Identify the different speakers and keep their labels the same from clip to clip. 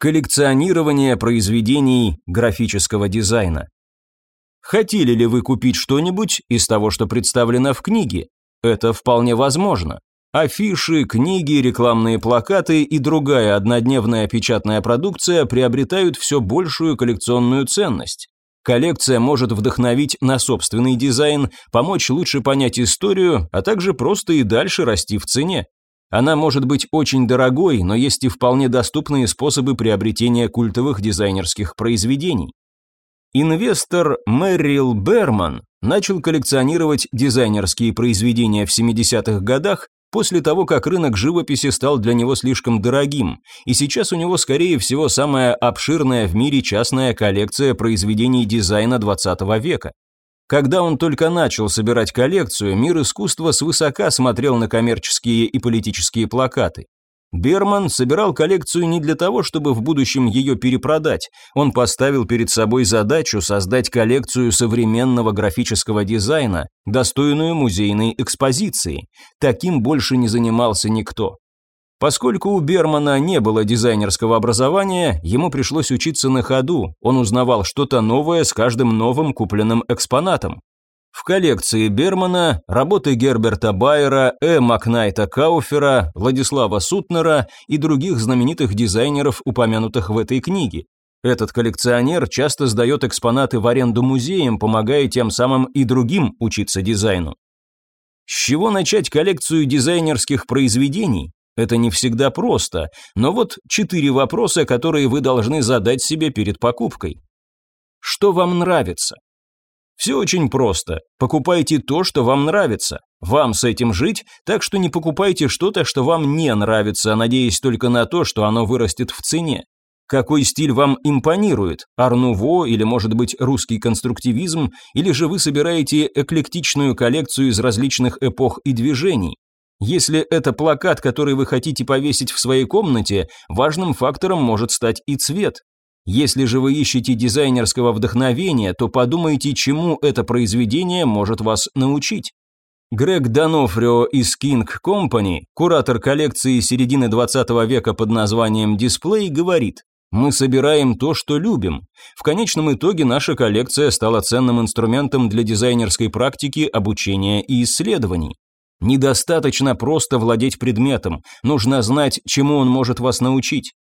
Speaker 1: Коллекционирование произведений графического дизайна. Хотели ли вы купить что-нибудь из того, что представлено в книге? Это вполне возможно. Афиши, книги, рекламные плакаты и другая однодневная печатная продукция приобретают все большую коллекционную ценность. Коллекция может вдохновить на собственный дизайн, помочь лучше понять историю, а также просто и дальше расти в цене. Она может быть очень дорогой, но есть и вполне доступные способы приобретения культовых дизайнерских произведений. Инвестор Мэрил Берман начал коллекционировать дизайнерские произведения в 70-х годах после того, как рынок живописи стал для него слишком дорогим, и сейчас у него, скорее всего, самая обширная в мире частная коллекция произведений дизайна 20 века. Когда он только начал собирать коллекцию, мир искусства свысока смотрел на коммерческие и политические плакаты. Берман собирал коллекцию не для того, чтобы в будущем ее перепродать. Он поставил перед собой задачу создать коллекцию современного графического дизайна, достойную музейной экспозиции. Таким больше не занимался никто. Поскольку у Бермана не было дизайнерского образования, ему пришлось учиться на ходу, он узнавал что-то новое с каждым новым купленным экспонатом. В коллекции Бермана работы Герберта Байера, Э. Макнайта Кауфера, Владислава Сутнера и других знаменитых дизайнеров, упомянутых в этой книге. Этот коллекционер часто сдает экспонаты в аренду музеям, помогая тем самым и другим учиться дизайну. С чего начать коллекцию дизайнерских произведений? Это не всегда просто, но вот четыре вопроса, которые вы должны задать себе перед покупкой. Что вам нравится? Все очень просто. Покупайте то, что вам нравится. Вам с этим жить, так что не покупайте что-то, что вам не нравится, надеясь только на то, что оно вырастет в цене. Какой стиль вам импонирует? Арнуво или, может быть, русский конструктивизм? Или же вы собираете эклектичную коллекцию из различных эпох и движений? Если это плакат, который вы хотите повесить в своей комнате, важным фактором может стать и цвет. Если же вы ищете дизайнерского вдохновения, то подумайте, чему это произведение может вас научить. Грег Донофрио из King Company, куратор коллекции середины 20 века под названием Display, говорит, мы собираем то, что любим. В конечном итоге наша коллекция стала ценным инструментом для дизайнерской практики, обучения и исследований. Недостаточно просто владеть предметом, нужно знать, чему он может вас научить.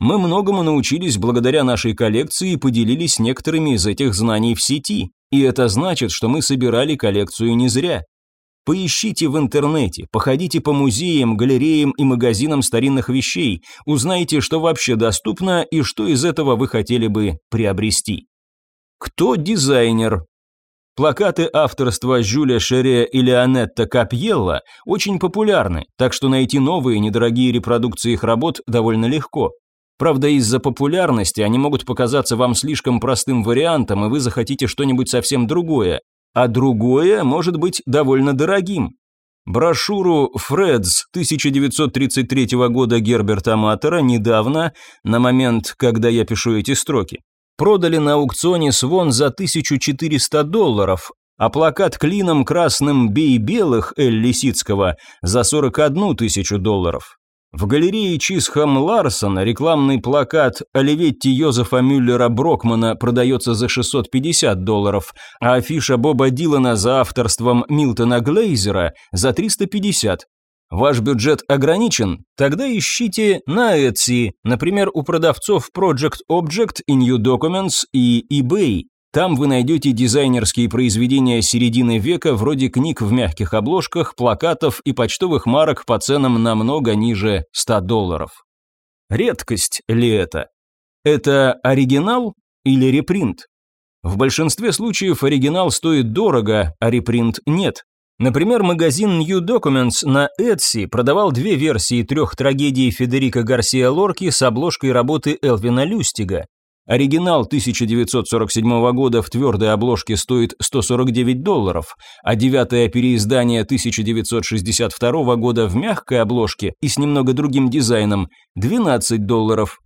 Speaker 1: Мы многому научились благодаря нашей коллекции и поделились некоторыми из этих знаний в сети, и это значит, что мы собирали коллекцию не зря. Поищите в интернете, походите по музеям, галереям и магазинам старинных вещей, узнайте, что вообще доступно и что из этого вы хотели бы приобрести. Кто дизайнер? Плакаты авторства Жюля Шере и Леонетта Капьелла очень популярны, так что найти новые недорогие репродукции их работ довольно легко. Правда, из-за популярности они могут показаться вам слишком простым вариантом, и вы захотите что-нибудь совсем другое, а другое может быть довольно дорогим. Брошюру «Фредс» 1933 года Герберта Матера недавно, на момент, когда я пишу эти строки, продали на аукционе Свон за 1400 долларов, а плакат клином красным «Бей белых» Эль Лисицкого за 41 тысячу долларов. В галерее Чисхам Ларсона рекламный плакат Оливетти Йозефа Мюллера Брокмана продается за 650 долларов, а афиша Боба Дилана за авторством Милтона Глейзера за 350. Ваш бюджет ограничен? Тогда ищите на Etsy, например, у продавцов Project Object и New Documents и eBay. Там вы найдете дизайнерские произведения середины века, вроде книг в мягких обложках, плакатов и почтовых марок по ценам намного ниже 100 долларов. Редкость ли это? Это оригинал или репринт? В большинстве случаев оригинал стоит дорого, а репринт нет. Например, магазин New Documents на Etsy продавал две версии трех трагедий Федерико Гарсия Лорки с обложкой работы Элвина Люстига. Оригинал 1947 года в твердой обложке стоит 149 долларов, а девятое переиздание 1962 года в мягкой обложке и с немного другим дизайном – 12 долларов.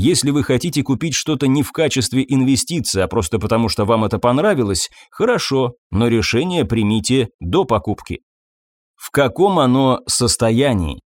Speaker 1: Если вы хотите купить что-то не в качестве инвестиции, а просто потому что вам это понравилось, хорошо, но решение примите до покупки. В каком оно состоянии?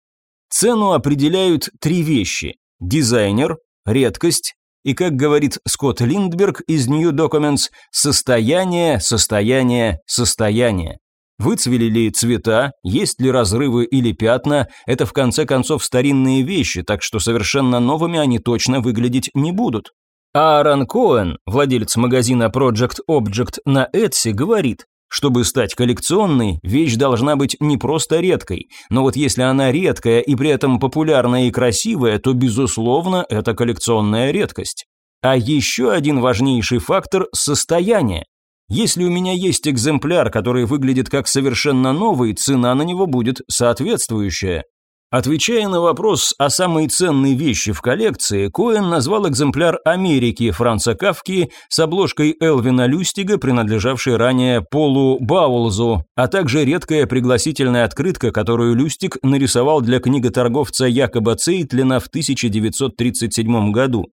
Speaker 1: Цену определяют три вещи – дизайнер, редкость, и, как говорит Скотт Линдберг из New Documents, состояние, состояние, состояние. Выцвели ли цвета, есть ли разрывы или пятна, это в конце концов старинные вещи, так что совершенно новыми они точно выглядеть не будут. Аарон Коэн, владелец магазина Project Object на Etsy, говорит, чтобы стать коллекционной, вещь должна быть не просто редкой, но вот если она редкая и при этом популярная и красивая, то, безусловно, это коллекционная редкость. А еще один важнейший фактор – состояние. Если у меня есть экземпляр, который выглядит как совершенно новый, цена на него будет соответствующая. Отвечая на вопрос о самой ценной вещи в коллекции, Коэн назвал экземпляр Америки Франца Кавки с обложкой Элвина Люстига, принадлежавшей ранее Полу Баулзу, а также редкая пригласительная открытка, которую Люстиг нарисовал для книготорговца Якоба Цейтлина в 1937 году.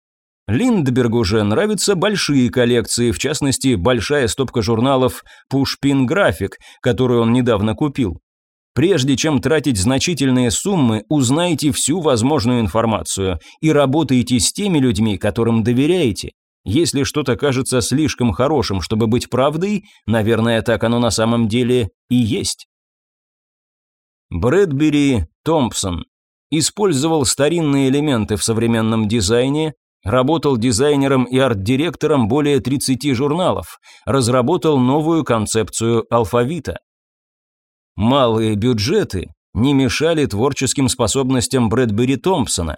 Speaker 1: Линдбергу же нравятся большие коллекции, в частности, большая стопка журналов Pushpin Graphic, которую он недавно купил. Прежде чем тратить значительные суммы, узнайте всю возможную информацию и работайте с теми людьми, которым доверяете. Если что-то кажется слишком хорошим, чтобы быть правдой, наверное, так оно на самом деле и есть. Брэдбери Томпсон использовал старинные элементы в современном дизайне, Работал дизайнером и арт-директором более 30 журналов, разработал новую концепцию алфавита. Малые бюджеты не мешали творческим способностям Брэдбери Томпсона.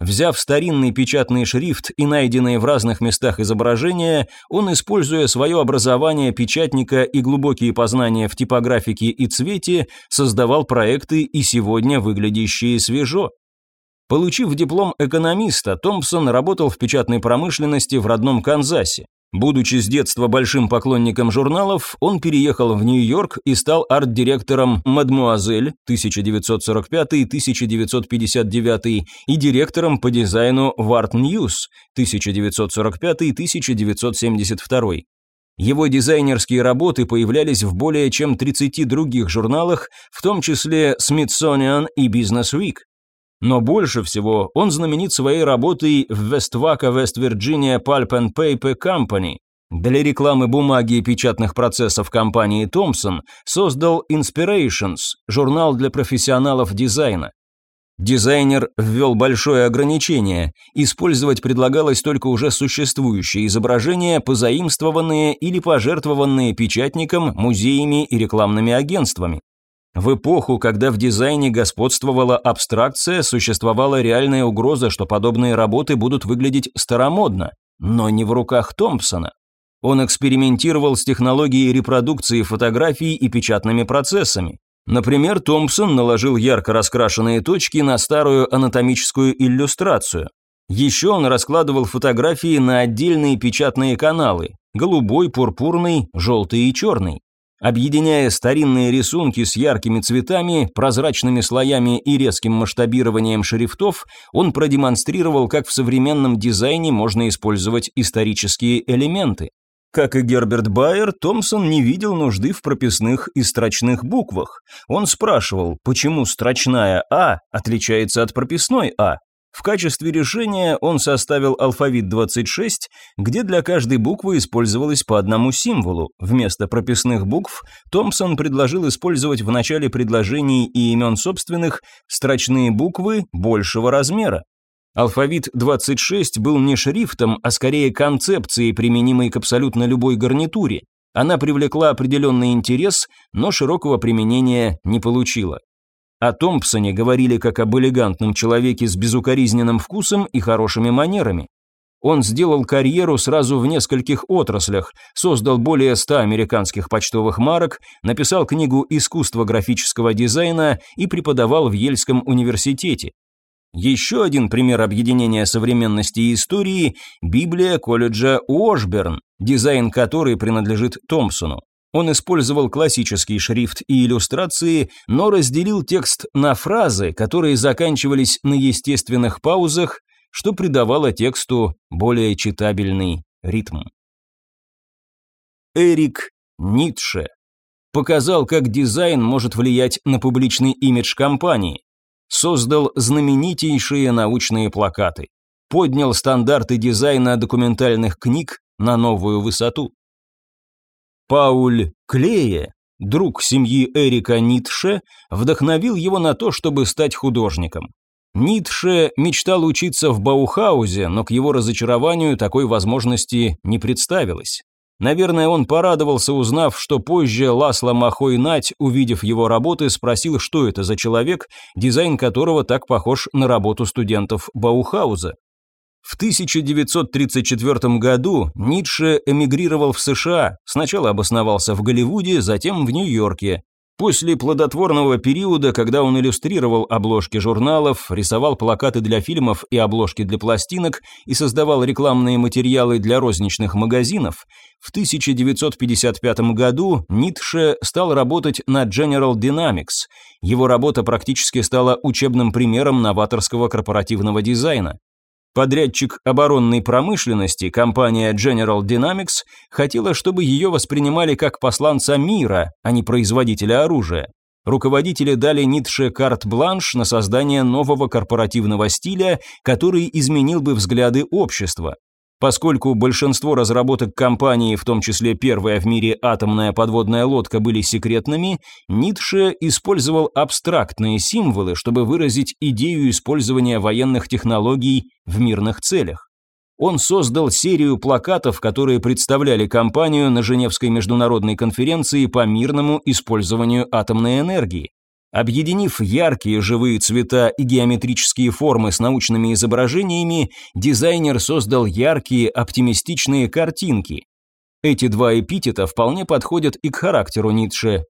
Speaker 1: Взяв старинный печатный шрифт и найденные в разных местах изображения, он, используя свое образование печатника и глубокие познания в типографике и цвете, создавал проекты и сегодня выглядящие свежо. Получив диплом экономиста, Томпсон работал в печатной промышленности в родном Канзасе. Будучи с детства большим поклонником журналов, он переехал в Нью-Йорк и стал арт-директором «Мадмуазель» 1945-1959 и директором по дизайну в Art News 1945-1972. Его дизайнерские работы появлялись в более чем 30 других журналах, в том числе Smithsonian и Business Week. Но больше всего он знаменит своей работой в Westvaco West Virginia Pulp and Paper Company. Для рекламы бумаги и печатных процессов компании Thomson создал Inspirations, журнал для профессионалов дизайна. Дизайнер ввел большое ограничение. Использовать предлагалось только уже существующие изображения, позаимствованные или пожертвованные печатником, музеями и рекламными агентствами. В эпоху, когда в дизайне господствовала абстракция, существовала реальная угроза, что подобные работы будут выглядеть старомодно, но не в руках Томпсона. Он экспериментировал с технологией репродукции фотографий и печатными процессами. Например, Томпсон наложил ярко раскрашенные точки на старую анатомическую иллюстрацию. Еще он раскладывал фотографии на отдельные печатные каналы – голубой, пурпурный, желтый и черный. Объединяя старинные рисунки с яркими цветами, прозрачными слоями и резким масштабированием шрифтов, он продемонстрировал, как в современном дизайне можно использовать исторические элементы. Как и Герберт Байер, Томпсон не видел нужды в прописных и строчных буквах. Он спрашивал, почему строчная «А» отличается от прописной «А», в качестве решения он составил алфавит 26, где для каждой буквы использовалось по одному символу. Вместо прописных букв Томпсон предложил использовать в начале предложений и имен собственных строчные буквы большего размера. Алфавит 26 был не шрифтом, а скорее концепцией, применимой к абсолютно любой гарнитуре. Она привлекла определенный интерес, но широкого применения не получила. О Томпсоне говорили как об элегантном человеке с безукоризненным вкусом и хорошими манерами. Он сделал карьеру сразу в нескольких отраслях, создал более ста американских почтовых марок, написал книгу «Искусство графического дизайна» и преподавал в Ельском университете. Еще один пример объединения современности и истории – Библия колледжа Уошберн, дизайн которой принадлежит Томпсону. Он использовал классический шрифт и иллюстрации, но разделил текст на фразы, которые заканчивались на естественных паузах, что придавало тексту более читабельный ритм. Эрик Ницше показал, как дизайн может влиять на публичный имидж компании. Создал знаменитейшие научные плакаты. поднял стандарты дизайна документальных книг на новую высоту. Пауль Клее, друг семьи Эрика Ницше, вдохновил его на то, чтобы стать художником. Ницше мечтал учиться в Баухаузе, но к его разочарованию такой возможности не представилось. Наверное, он порадовался, узнав, что позже Ласло Махой Нать, увидев его работы, спросил, что это за человек, дизайн которого так похож на работу студентов Баухауза. В 1934 году Ницше эмигрировал в США, сначала обосновался в Голливуде, затем в Нью-Йорке. После плодотворного периода, когда он иллюстрировал обложки журналов, рисовал плакаты для фильмов и обложки для пластинок и создавал рекламные материалы для розничных магазинов, в 1955 году Ницше стал работать на General Dynamics. Его работа практически стала учебным примером новаторского корпоративного дизайна. Подрядчик оборонной промышленности, компания General Dynamics, хотела, чтобы ее воспринимали как посланца мира, а не производителя оружия. Руководители дали Ницше карт-бланш на создание нового корпоративного стиля, который изменил бы взгляды общества. Поскольку большинство разработок компании, в том числе первая в мире атомная подводная лодка, были секретными, Ницше использовал абстрактные символы, чтобы выразить идею использования военных технологий в мирных целях. Он создал серию плакатов, которые представляли компанию на Женевской международной конференции по мирному использованию атомной энергии. Объединив яркие живые цвета и геометрические формы с научными изображениями, дизайнер создал яркие оптимистичные картинки. Эти два эпитета вполне подходят и к характеру Ницше.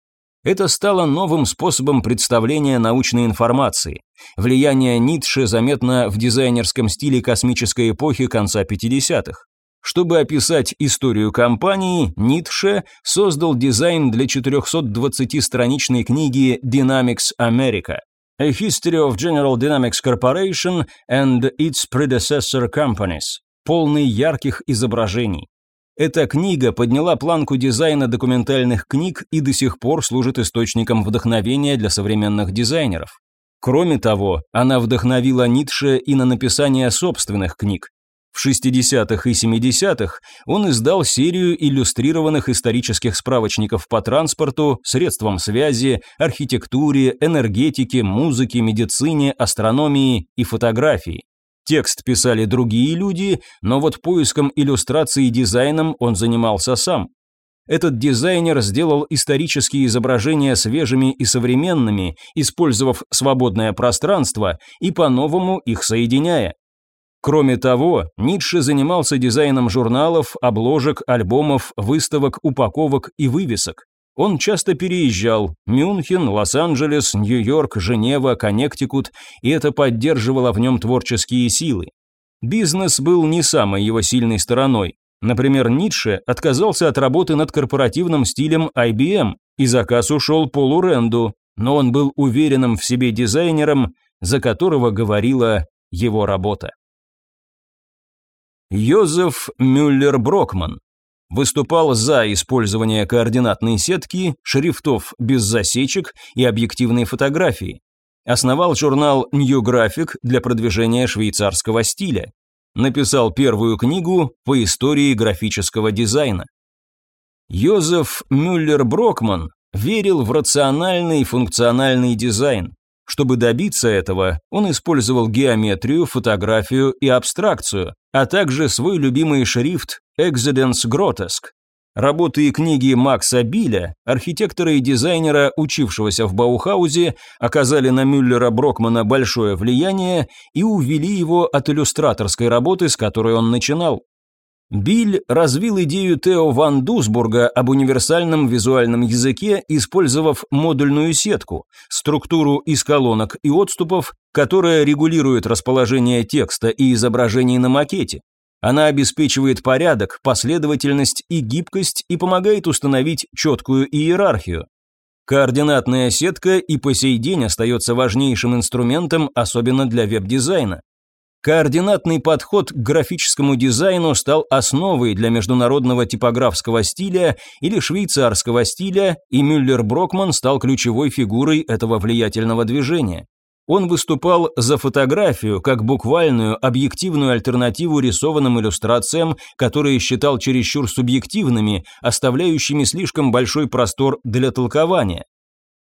Speaker 1: Это стало новым способом представления научной информации. Влияние Ницше заметно в дизайнерском стиле космической эпохи конца 50-х. Чтобы описать историю компании, Ницше создал дизайн для 420-страничной книги Dynamics America. A History of General Dynamics Corporation and its Predecessor Companies, полный ярких изображений. Эта книга подняла планку дизайна документальных книг и до сих пор служит источником вдохновения для современных дизайнеров. Кроме того, она вдохновила Ницше и на написание собственных книг, в 60-х и 70-х он издал серию иллюстрированных исторических справочников по транспорту, средствам связи, архитектуре, энергетике, музыке, медицине, астрономии и фотографии. Текст писали другие люди, но вот поиском иллюстраций и дизайном он занимался сам. Этот дизайнер сделал исторические изображения свежими и современными, использовав свободное пространство и по-новому их соединяя. Кроме того, Ницше занимался дизайном журналов, обложек, альбомов, выставок, упаковок и вывесок. Он часто переезжал – Мюнхен, Лос-Анджелес, Нью-Йорк, Женева, Коннектикут, и это поддерживало в нем творческие силы. Бизнес был не самой его сильной стороной. Например, Ницше отказался от работы над корпоративным стилем IBM, и заказ ушел Полу Ренду, но он был уверенным в себе дизайнером, за которого говорила его работа. Йозеф Мюллер-Брокман выступал за использование координатной сетки, шрифтов без засечек и объективной фотографии. Основал журнал New Graphic для продвижения швейцарского стиля. Написал первую книгу по истории графического дизайна. Йозеф Мюллер-Брокман верил в рациональный функциональный дизайн. Чтобы добиться этого, он использовал геометрию, фотографию и абстракцию, а также свой любимый шрифт Exodens Grotesque. Работы и книги Макса Биля, архитектора и дизайнера, учившегося в Баухаузе, оказали на Мюллера Брокмана большое влияние и увели его от иллюстраторской работы, с которой он начинал. Биль развил идею Тео ван Дусбурга об универсальном визуальном языке, использовав модульную сетку, структуру из колонок и отступов, которая регулирует расположение текста и изображений на макете. Она обеспечивает порядок, последовательность и гибкость и помогает установить четкую иерархию. Координатная сетка и по сей день остается важнейшим инструментом, особенно для веб-дизайна. Координатный подход к графическому дизайну стал основой для международного типографского стиля или швейцарского стиля, и Мюллер-Брокман стал ключевой фигурой этого влиятельного движения. он выступал за фотографию как буквальную объективную альтернативу рисованным иллюстрациям, которые считал чересчур субъективными, оставляющими слишком большой простор для толкования.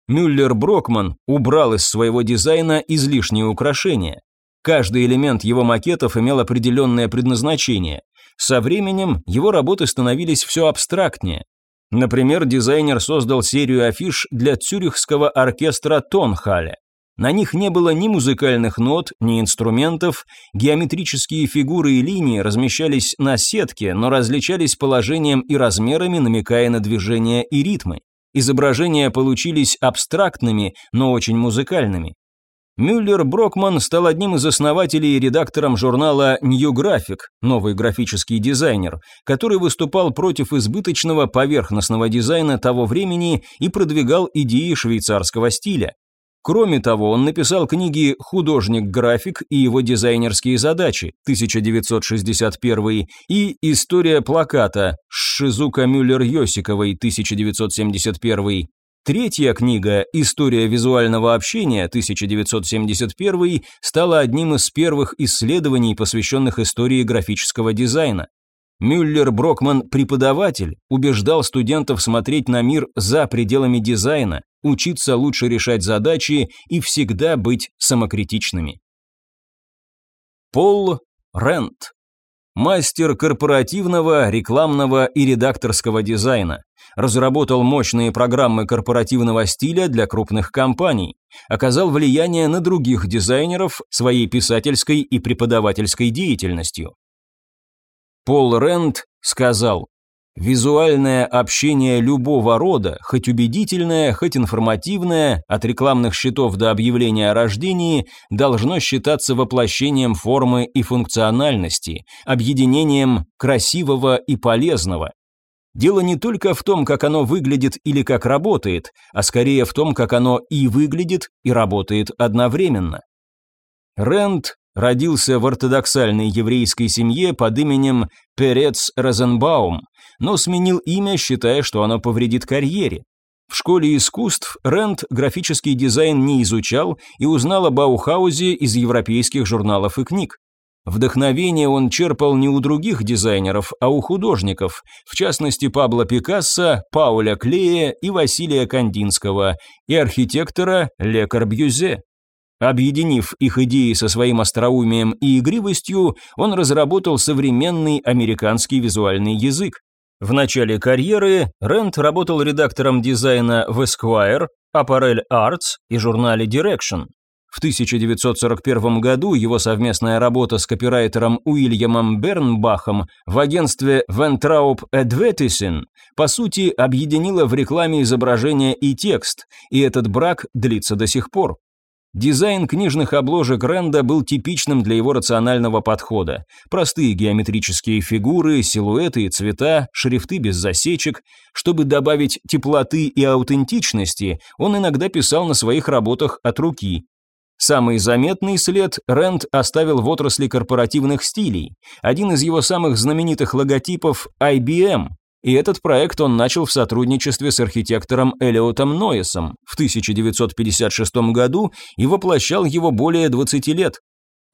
Speaker 1: Мюллер-Брокман убрал из своего дизайна излишние украшения. Каждый элемент его макетов имел определенное предназначение. Со временем его работы становились все абстрактнее. Например, дизайнер создал серию афиш для цюрихского оркестра Тонхаля. На них не было ни музыкальных нот, ни инструментов, геометрические фигуры и линии размещались на сетке, но различались положением и размерами, намекая на движения и ритмы. Изображения получились абстрактными, но очень музыкальными. Мюллер Брокман стал одним из основателей и редактором журнала New Graphic, новый графический дизайнер, который выступал против избыточного поверхностного дизайна того времени и продвигал идеи швейцарского стиля. Кроме того, он написал книги «Художник-график и его дизайнерские задачи» 1961 и «История плаката» Шизука Мюллер-Йосиковой 1971. Третья книга «История визуального общения» 1971 стала одним из первых исследований, посвященных истории графического дизайна. Мюллер Брокман, преподаватель, убеждал студентов смотреть на мир за пределами дизайна, учиться лучше решать задачи и всегда быть самокритичными. Пол Рент. Мастер корпоративного, рекламного и редакторского дизайна. Разработал мощные программы корпоративного стиля для крупных компаний. Оказал влияние на других дизайнеров своей писательской и преподавательской деятельностью. Пол Рент сказал, Визуальное общение любого рода, хоть убедительное, хоть информативное, от рекламных счетов до объявления о рождении, должно считаться воплощением формы и функциональности, объединением красивого и полезного. Дело не только в том, как оно выглядит или как работает, а скорее в том, как оно и выглядит, и работает одновременно. Рэнд родился в ортодоксальной еврейской семье под именем Перец Розенбаум, но сменил имя, считая, что оно повредит карьере. В школе искусств Рэнд графический дизайн не изучал и узнал о Баухаузе из европейских журналов и книг. Вдохновение он черпал не у других дизайнеров, а у художников, в частности Пабло Пикассо, Пауля Клея и Василия Кандинского, и архитектора Ле Корбюзе. Объединив их идеи со своим остроумием и игривостью, он разработал современный американский визуальный язык. В начале карьеры Рент работал редактором дизайна в Esquire, Apparel Arts и журнале Direction. В 1941 году его совместная работа с копирайтером Уильямом Бернбахом в агентстве Ventraup Advertising по сути объединила в рекламе изображение и текст, и этот брак длится до сих пор. Дизайн книжных обложек Ренда был типичным для его рационального подхода. Простые геометрические фигуры, силуэты и цвета, шрифты без засечек. Чтобы добавить теплоты и аутентичности, он иногда писал на своих работах от руки. Самый заметный след Рэнд оставил в отрасли корпоративных стилей. Один из его самых знаменитых логотипов – IBM, и этот проект он начал в сотрудничестве с архитектором Элиотом Ноесом в 1956 году и воплощал его более 20 лет.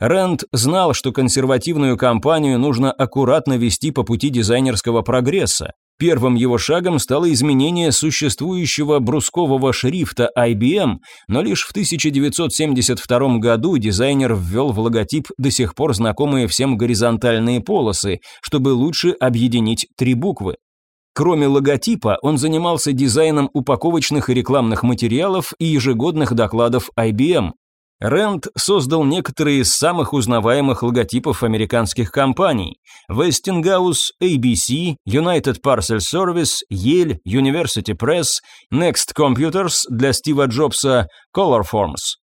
Speaker 1: Рэнд знал, что консервативную компанию нужно аккуратно вести по пути дизайнерского прогресса. Первым его шагом стало изменение существующего брускового шрифта IBM, но лишь в 1972 году дизайнер ввел в логотип до сих пор знакомые всем горизонтальные полосы, чтобы лучше объединить три буквы. Кроме логотипа, он занимался дизайном упаковочных и рекламных материалов и ежегодных докладов IBM. Рэнд создал некоторые из самых узнаваемых логотипов американских компаний – Westinghouse, ABC, United Parcel Service, Yale, University Press, Next Computers для Стива Джобса, Colorforms.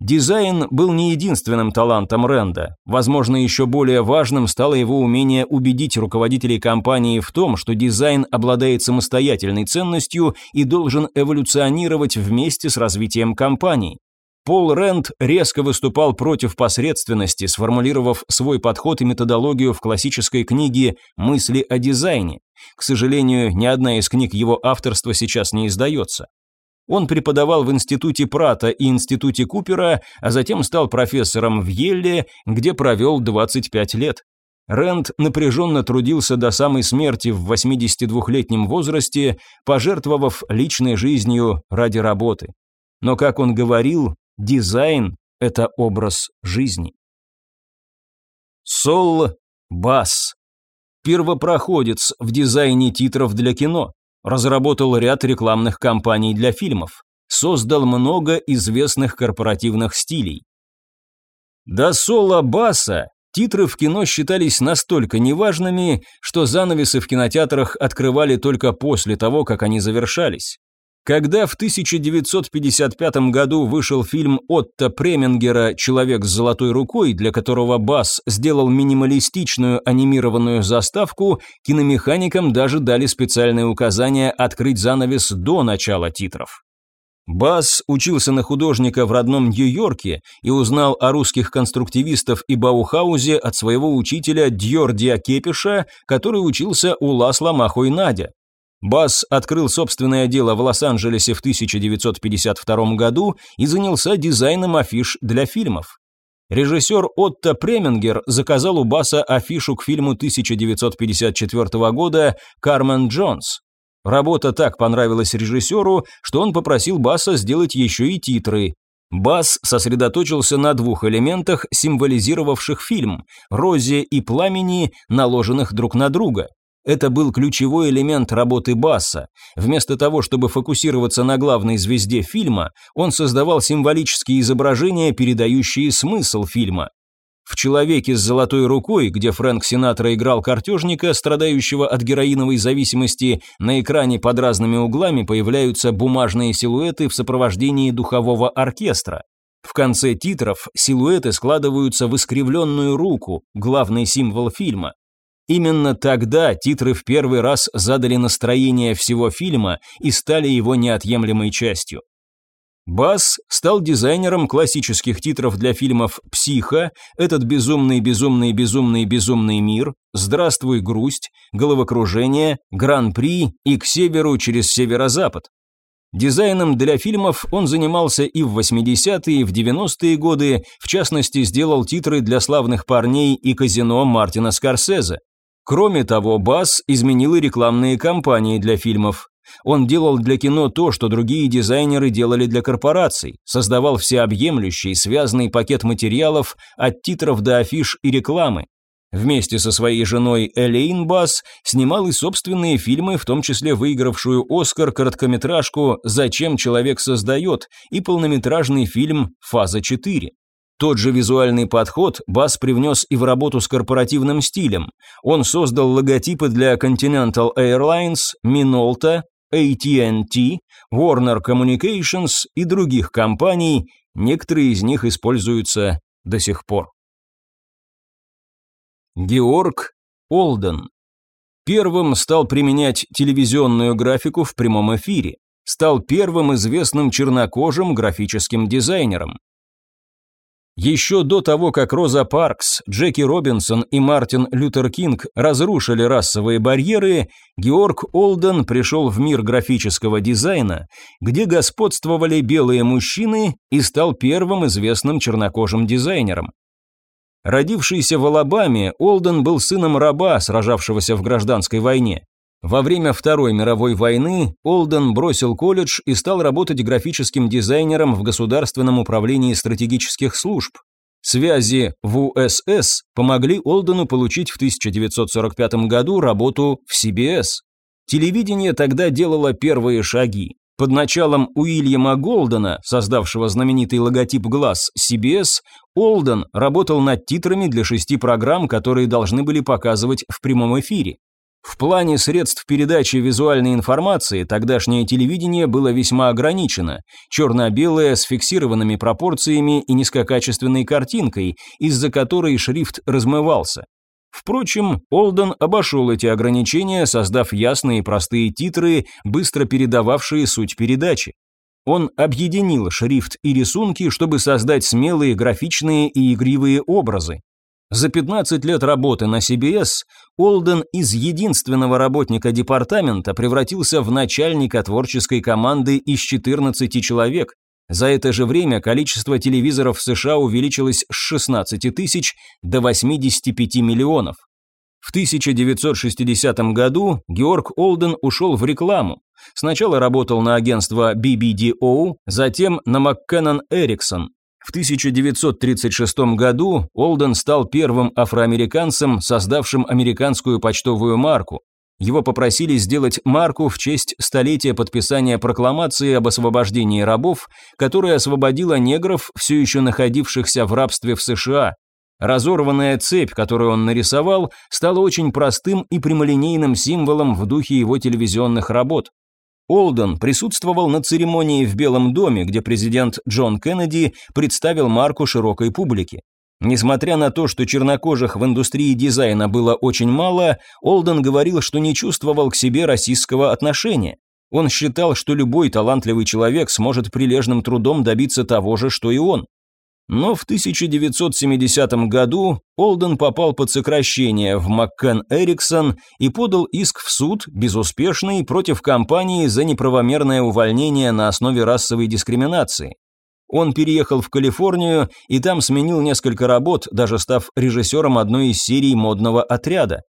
Speaker 1: Дизайн был не единственным талантом Ренда. Возможно, еще более важным стало его умение убедить руководителей компании в том, что дизайн обладает самостоятельной ценностью и должен эволюционировать вместе с развитием компании. Пол Рэнд резко выступал против посредственности, сформулировав свой подход и методологию в классической книге «Мысли о дизайне». К сожалению, ни одна из книг его авторства сейчас не издается. Он преподавал в Институте Прата и Институте Купера, а затем стал профессором в Йелле, где провел 25 лет. Рэнд напряженно трудился до самой смерти в 82-летнем возрасте, пожертвовав личной жизнью ради работы. Но, как он говорил, дизайн – это образ жизни. Сол Бас. Первопроходец в дизайне титров для кино. Разработал ряд рекламных кампаний для фильмов. Создал много известных корпоративных стилей. До Сола Баса Титры в кино считались настолько неважными, что занавесы в кинотеатрах открывали только после того, как они завершались. Когда в 1955 году вышел фильм Отто Премингера «Человек с золотой рукой», для которого Бас сделал минималистичную анимированную заставку, киномеханикам даже дали специальное указание открыть занавес до начала титров. Бас учился на художника в родном Нью-Йорке и узнал о русских конструктивистов и Баухаузе от своего учителя Дьордия Кепиша, который учился у Ласла Махой Надя. Бас открыл собственное дело в Лос-Анджелесе в 1952 году и занялся дизайном афиш для фильмов. Режиссер Отто Премингер заказал у Баса афишу к фильму 1954 года «Кармен Джонс». Работа так понравилась режиссеру, что он попросил Баса сделать еще и титры. Бас сосредоточился на двух элементах, символизировавших фильм – розе и пламени, наложенных друг на друга. Это был ключевой элемент работы Басса. Вместо того, чтобы фокусироваться на главной звезде фильма, он создавал символические изображения, передающие смысл фильма. В «Человеке с золотой рукой», где Фрэнк Синатра играл картежника, страдающего от героиновой зависимости, на экране под разными углами появляются бумажные силуэты в сопровождении духового оркестра. В конце титров силуэты складываются в искривленную руку, главный символ фильма. Именно тогда титры в первый раз задали настроение всего фильма и стали его неотъемлемой частью. Бас стал дизайнером классических титров для фильмов «Психо», «Этот безумный, безумный, безумный, безумный мир», «Здравствуй, грусть», «Головокружение», «Гран-при» и «К северу через северо-запад». Дизайном для фильмов он занимался и в 80-е, и в 90-е годы, в частности, сделал титры для славных парней и казино Мартина Скорсезе. Кроме того, Бас изменил и рекламные кампании для фильмов. Он делал для кино то, что другие дизайнеры делали для корпораций, создавал всеобъемлющий, связанный пакет материалов от титров до афиш и рекламы. Вместе со своей женой Элейн Бас снимал и собственные фильмы, в том числе выигравшую Оскар короткометражку «Зачем человек создает» и полнометражный фильм «Фаза 4». Тот же визуальный подход Бас привнес и в работу с корпоративным стилем. Он создал логотипы для Continental Airlines, Minolta, AT&T, Warner Communications и других компаний, некоторые из них используются до сих пор. Георг Олден первым стал применять телевизионную графику в прямом эфире, стал первым известным чернокожим графическим дизайнером. Еще до того, как Роза Паркс, Джеки Робинсон и Мартин Лютер Кинг разрушили расовые барьеры, Георг Олден пришел в мир графического дизайна, где господствовали белые мужчины и стал первым известным чернокожим дизайнером. Родившийся в Алабаме, Олден был сыном раба, сражавшегося в гражданской войне. Во время Второй мировой войны Олден бросил колледж и стал работать графическим дизайнером в Государственном управлении стратегических служб. Связи в УСС помогли Олдену получить в 1945 году работу в CBS. Телевидение тогда делало первые шаги. Под началом Уильяма Голдена, создавшего знаменитый логотип глаз CBS, Олден работал над титрами для шести программ, которые должны были показывать в прямом эфире. В плане средств передачи визуальной информации тогдашнее телевидение было весьма ограничено, черно-белое с фиксированными пропорциями и низкокачественной картинкой, из-за которой шрифт размывался. Впрочем, Олден обошел эти ограничения, создав ясные и простые титры, быстро передававшие суть передачи. Он объединил шрифт и рисунки, чтобы создать смелые графичные и игривые образы. За 15 лет работы на CBS Олден из единственного работника департамента превратился в начальника творческой команды из 14 человек. За это же время количество телевизоров в США увеличилось с 16 тысяч до 85 миллионов. В 1960 году Георг Олден ушел в рекламу. Сначала работал на агентство BBDO, затем на McKennan Erickson, в 1936 году Олден стал первым афроамериканцем, создавшим американскую почтовую марку. Его попросили сделать марку в честь столетия подписания прокламации об освобождении рабов, которая освободила негров, все еще находившихся в рабстве в США. Разорванная цепь, которую он нарисовал, стала очень простым и прямолинейным символом в духе его телевизионных работ. Олден присутствовал на церемонии в Белом доме, где президент Джон Кеннеди представил марку широкой публике. Несмотря на то, что чернокожих в индустрии дизайна было очень мало, Олден говорил, что не чувствовал к себе расистского отношения. Он считал, что любой талантливый человек сможет прилежным трудом добиться того же, что и он. Но в 1970 году Олден попал под сокращение в Маккен Эриксон и подал иск в суд, безуспешный, против компании за неправомерное увольнение на основе расовой дискриминации. Он переехал в Калифорнию и там сменил несколько работ, даже став режиссером одной из серий модного отряда.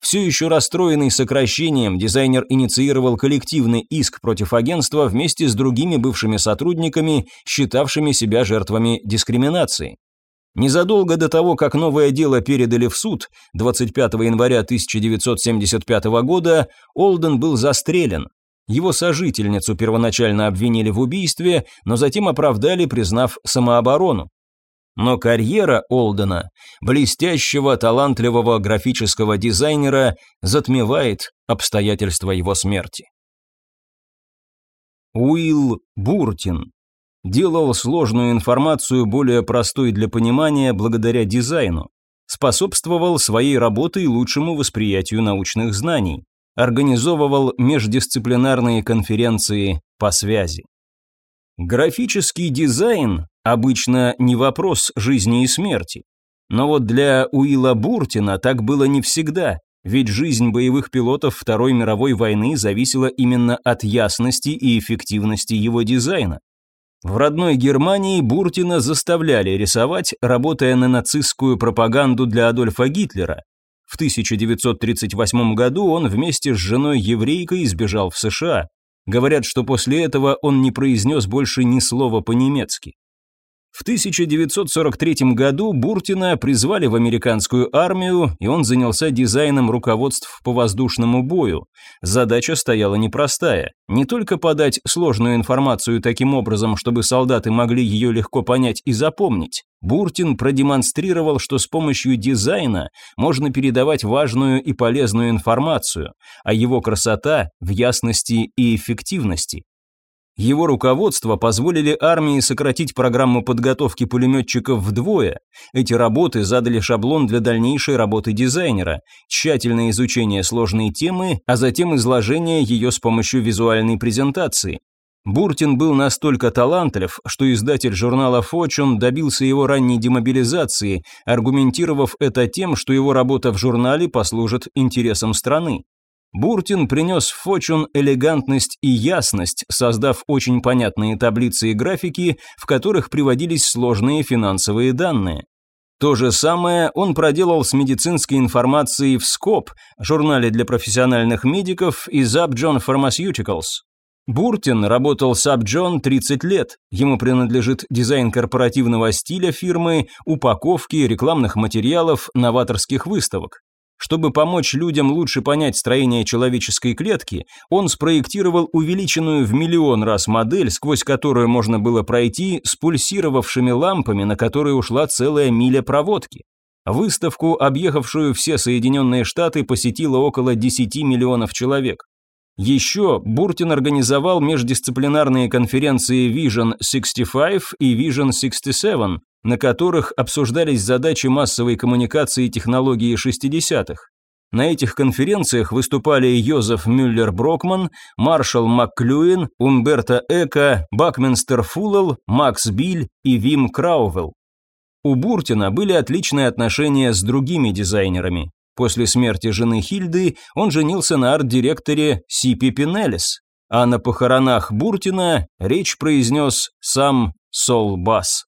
Speaker 1: Все еще расстроенный сокращением, дизайнер инициировал коллективный иск против агентства вместе с другими бывшими сотрудниками, считавшими себя жертвами дискриминации. Незадолго до того, как новое дело передали в суд, 25 января 1975 года, Олден был застрелен. Его сожительницу первоначально обвинили в убийстве, но затем оправдали, признав самооборону. Но карьера Олдена, блестящего, талантливого графического дизайнера, затмевает обстоятельства его смерти. Уилл Буртин делал сложную информацию более простой для понимания благодаря дизайну, способствовал своей работе и лучшему восприятию научных знаний, организовывал междисциплинарные конференции по связи. Графический дизайн обычно не вопрос жизни и смерти. Но вот для Уилла Буртина так было не всегда, ведь жизнь боевых пилотов Второй мировой войны зависела именно от ясности и эффективности его дизайна. В родной Германии Буртина заставляли рисовать, работая на нацистскую пропаганду для Адольфа Гитлера. В 1938 году он вместе с женой-еврейкой сбежал в США. Говорят, что после этого он не произнес больше ни слова по-немецки. В 1943 году Буртина призвали в американскую армию, и он занялся дизайном руководств по воздушному бою. Задача стояла непростая. Не только подать сложную информацию таким образом, чтобы солдаты могли ее легко понять и запомнить. Буртин продемонстрировал, что с помощью дизайна можно передавать важную и полезную информацию, а его красота в ясности и эффективности. Его руководство позволили армии сократить программу подготовки пулеметчиков вдвое. Эти работы задали шаблон для дальнейшей работы дизайнера, тщательное изучение сложной темы, а затем изложение ее с помощью визуальной презентации. Буртин был настолько талантлив, что издатель журнала Fortune добился его ранней демобилизации, аргументировав это тем, что его работа в журнале послужит интересам страны. Буртин принес в Фочун элегантность и ясность, создав очень понятные таблицы и графики, в которых приводились сложные финансовые данные. То же самое он проделал с медицинской информацией в СКОП, журнале для профессиональных медиков и Upjohn Pharmaceuticals. Буртин работал с Upjohn 30 лет. Ему принадлежит дизайн корпоративного стиля фирмы, упаковки, рекламных материалов, новаторских выставок. Чтобы помочь людям лучше понять строение человеческой клетки, он спроектировал увеличенную в миллион раз модель, сквозь которую можно было пройти с пульсировавшими лампами, на которые ушла целая миля проводки. Выставку, объехавшую все Соединенные Штаты, посетило около 10 миллионов человек. Еще Буртин организовал междисциплинарные конференции Vision 65 и Vision 67, на которых обсуждались задачи массовой коммуникации и технологии 60-х. На этих конференциях выступали Йозеф Мюллер-Брокман, Маршал МакКлюин, Умберто Эко, Бакминстер Фуллел, Макс Биль и Вим Краувелл. У Буртина были отличные отношения с другими дизайнерами. После смерти жены Хильды он женился на арт-директоре Сипи Пинелес, а на похоронах Буртина речь произнес сам Сол Бас.